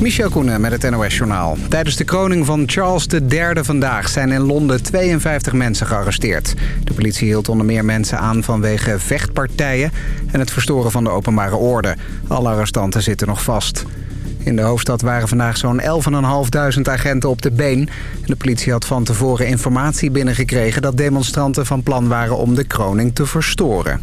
Michel Koenen met het NOS-journaal. Tijdens de kroning van Charles III vandaag zijn in Londen 52 mensen gearresteerd. De politie hield onder meer mensen aan vanwege vechtpartijen... en het verstoren van de openbare orde. Alle arrestanten zitten nog vast. In de hoofdstad waren vandaag zo'n 11.500 agenten op de been. De politie had van tevoren informatie binnengekregen... dat demonstranten van plan waren om de kroning te verstoren.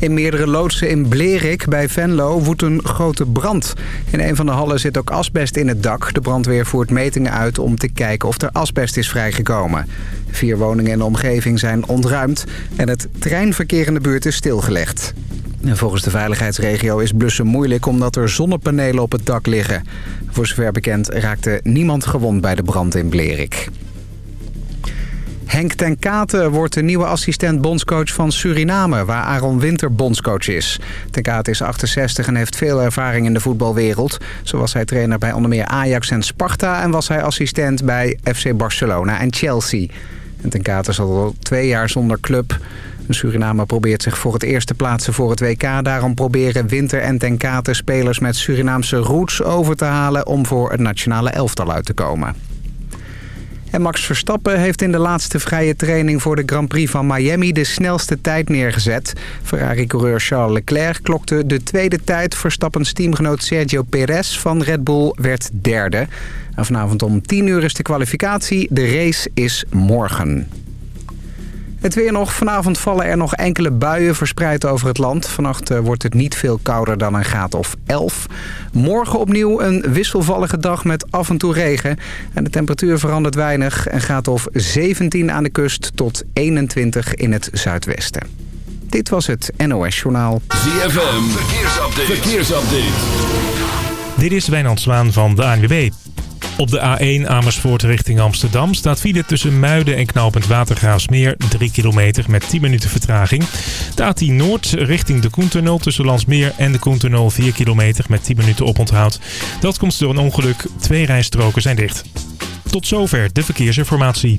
In meerdere loodsen in Blerik bij Venlo woedt een grote brand. In een van de hallen zit ook asbest in het dak. De brandweer voert metingen uit om te kijken of er asbest is vrijgekomen. Vier woningen in de omgeving zijn ontruimd en het treinverkeer in de buurt is stilgelegd. volgens de veiligheidsregio is blussen moeilijk omdat er zonnepanelen op het dak liggen. Voor zover bekend raakte niemand gewond bij de brand in Blerik. Henk ten Katen wordt de nieuwe assistent-bondscoach van Suriname... waar Aaron Winter bondscoach is. Ten Katen is 68 en heeft veel ervaring in de voetbalwereld. Zo was hij trainer bij onder meer Ajax en Sparta... en was hij assistent bij FC Barcelona en Chelsea. En ten Katen zat al twee jaar zonder club... Suriname probeert zich voor het eerst te plaatsen voor het WK. Daarom proberen Winter en Ten Katen spelers met Surinaamse roots over te halen... om voor het nationale elftal uit te komen. En Max Verstappen heeft in de laatste vrije training voor de Grand Prix van Miami de snelste tijd neergezet. Ferrari-coureur Charles Leclerc klokte de tweede tijd. Verstappens teamgenoot Sergio Perez van Red Bull werd derde. En vanavond om 10 uur is de kwalificatie. De race is morgen. Het weer nog. Vanavond vallen er nog enkele buien verspreid over het land. Vannacht eh, wordt het niet veel kouder dan een graad of 11. Morgen opnieuw een wisselvallige dag met af en toe regen. En de temperatuur verandert weinig. Een graad of 17 aan de kust tot 21 in het zuidwesten. Dit was het NOS Journaal. ZFM. Verkeersupdate. Verkeersupdate. Dit is Wijnand Zwaan van de ANWB. Op de A1 Amersfoort richting Amsterdam staat file tussen Muiden en knooppunt Watergraafsmeer 3 kilometer met 10 minuten vertraging. De A10 Noord richting de Koentunnel tussen Landsmeer en de Koentunnel 4 kilometer met 10 minuten oponthoud. Dat komt door een ongeluk. Twee rijstroken zijn dicht. Tot zover de verkeersinformatie.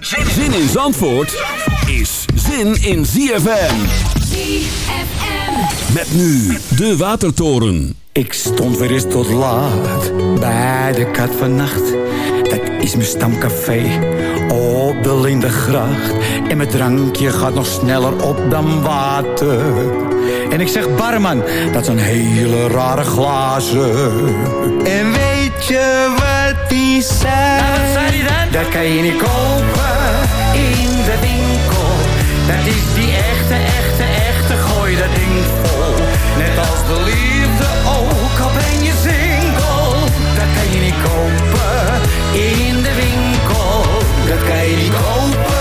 Zin in Zandvoort is zin in ZFM. ZFM. Met nu de Watertoren. Ik stond weer eens tot laat bij de kat van nacht. Dat is mijn stamcafé op de Lindengracht. En mijn drankje gaat nog sneller op dan water. En ik zeg barman, dat zijn hele rare glazen. En weet je wat dan? Dat kan je niet kopen in de winkel. Dat is die echte, echte, echte, gooi dat ding vol. Net als de liefde ook, al ben je single. Dat kan je niet kopen in de winkel. Dat kan je niet kopen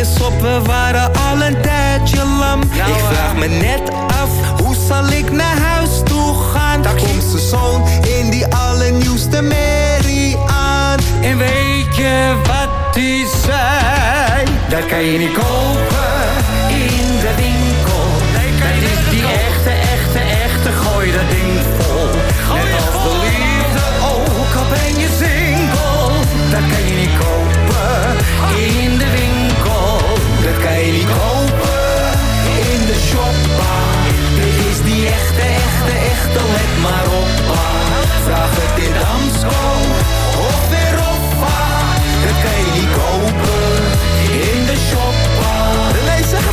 Op, we waren al een tijdje lam. Ja, ik vraag me net af, hoe zal ik naar huis toe gaan? Taxi. Komt zijn zoon in die allernieuwste merrie aan. En weet je wat die zei? Dat kan je niet kopen in de winkel. dat is die echte, echte, echte, gooi dat ding vol.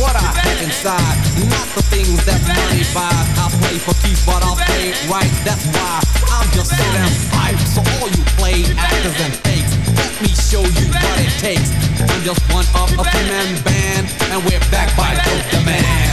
What I have in side, not the things that money buys. I play for keeps, but I'll play right. That's why I'm just so damn hype. So all you play actors and fakes, let me show you what it takes. I'm just one of a three-man band, and we're back by Dope the Man.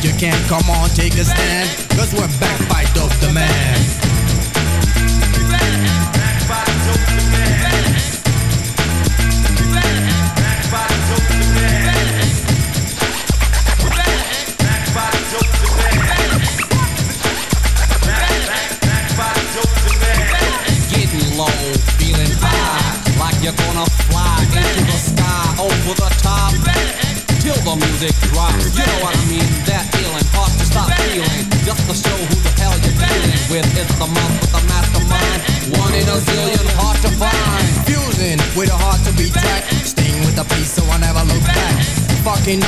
You can't come on, take a stand. Cause we're back by the Man.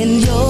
in your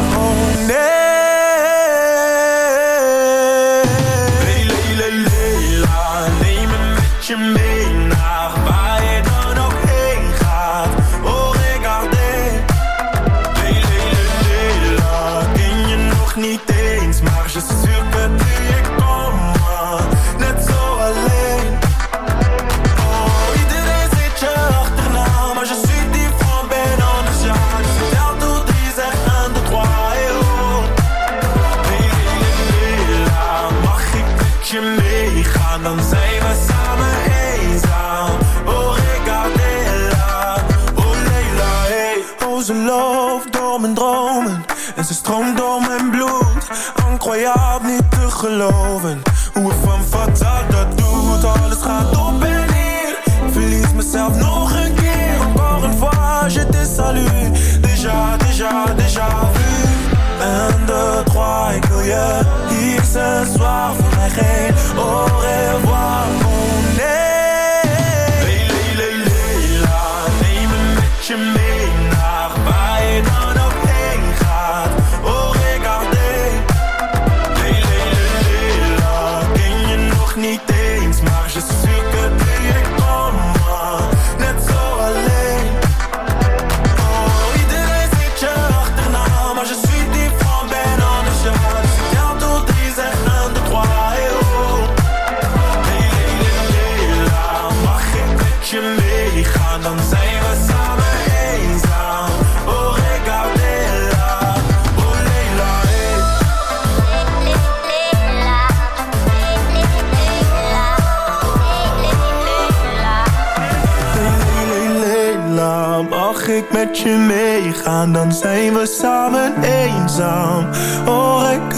ik met je meegaan, dan zijn we samen eenzaam. Oh, ik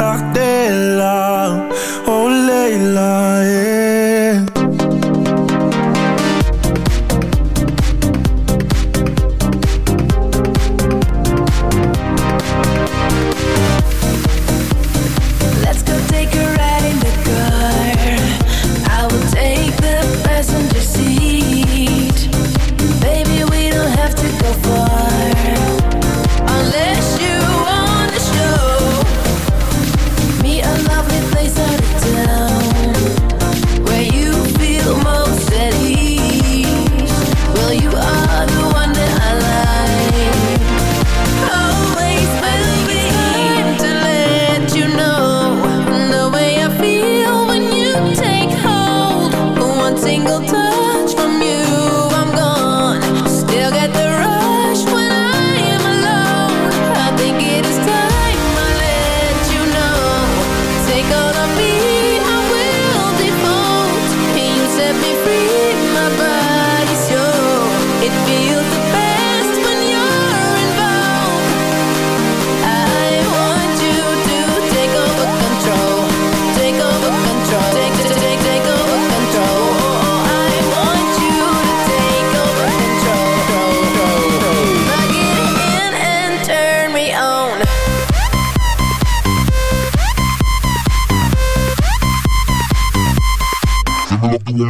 la, oh, Leila. Eh.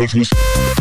los músicos.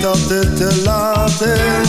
dat het te laat is.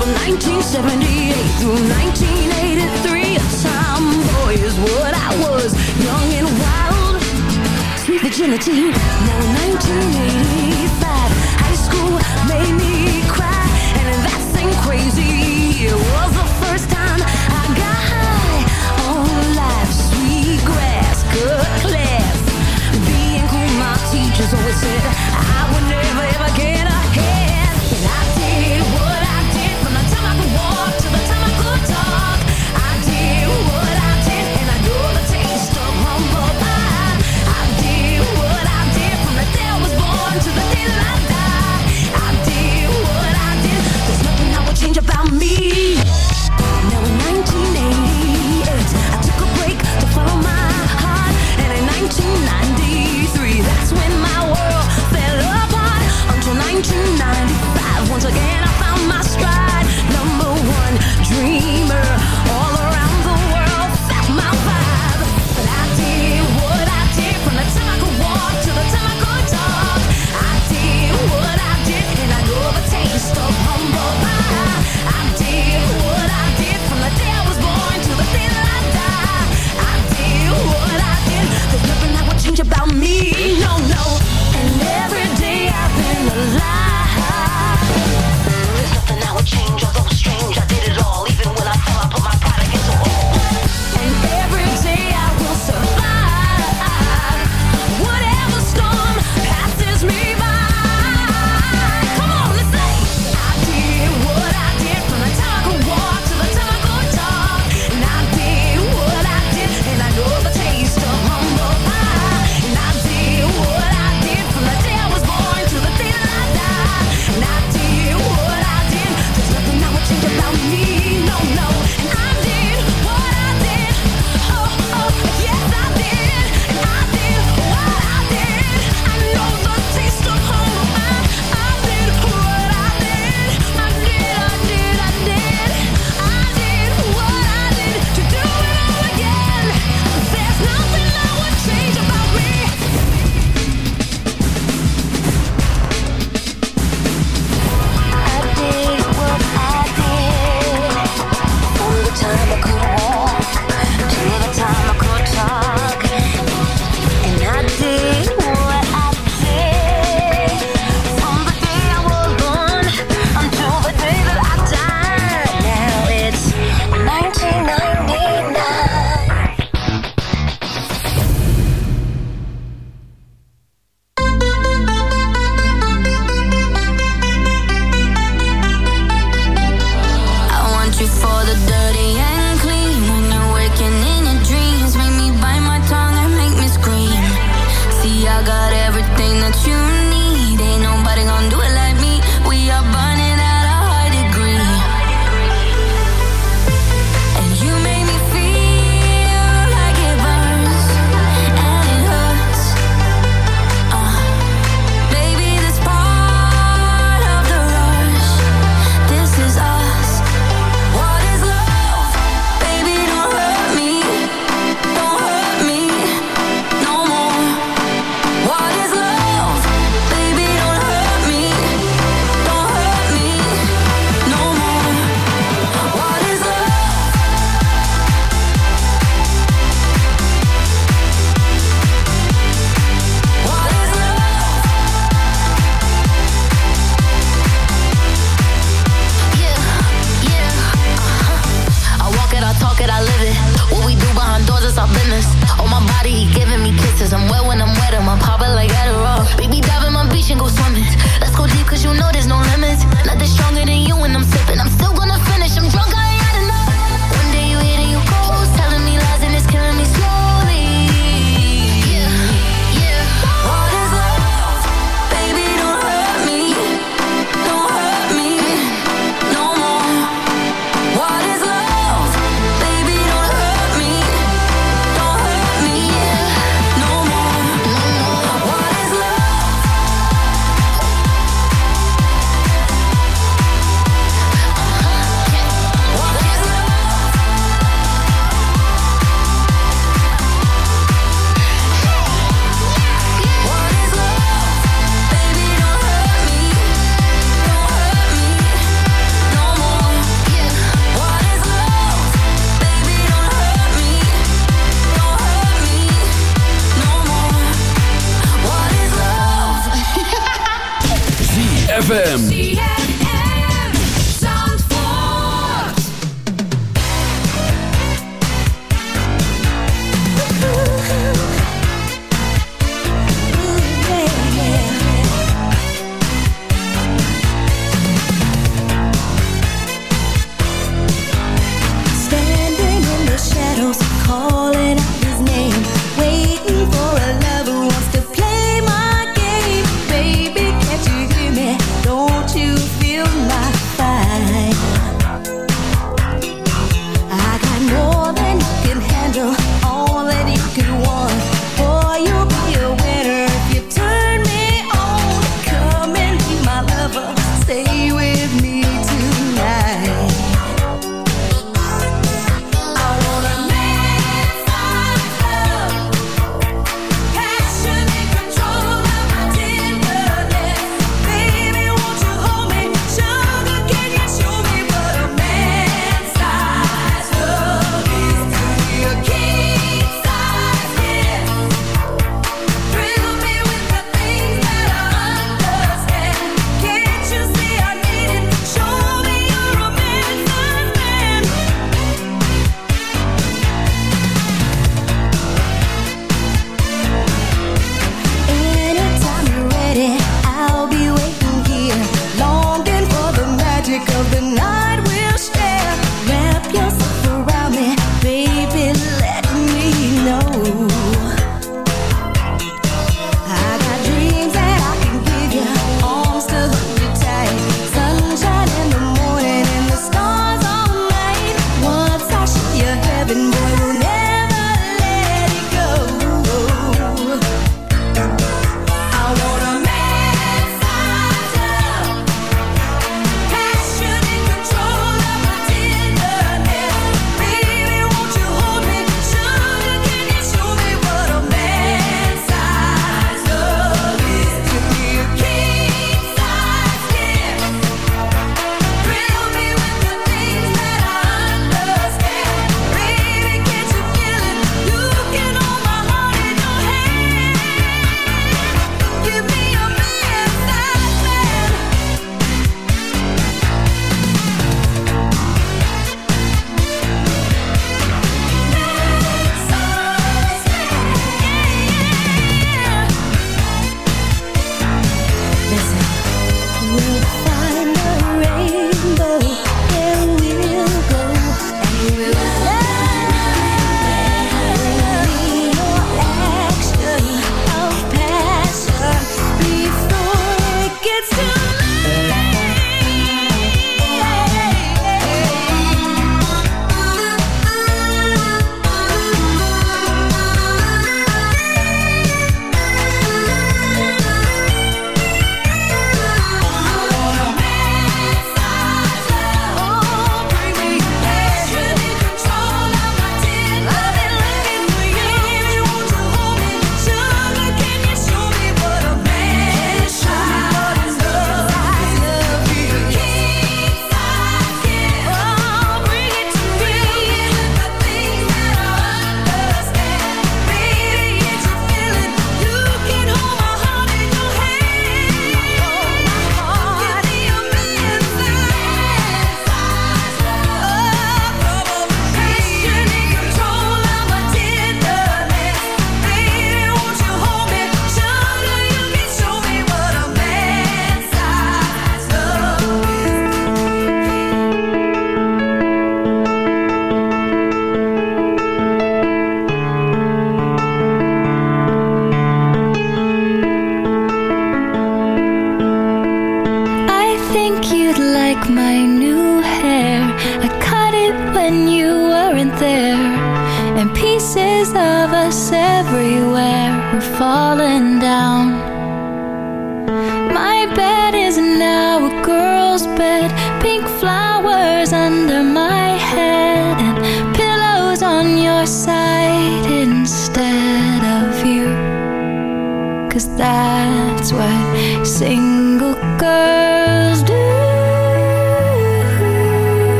from 1978 through 1983 A tomboy is what I was, young and wild. Sweet virginity Now 1985, high school made me cry And that thing crazy, it was the first time I got high on life Sweet grass, good class. Being cool, my teachers always said 真难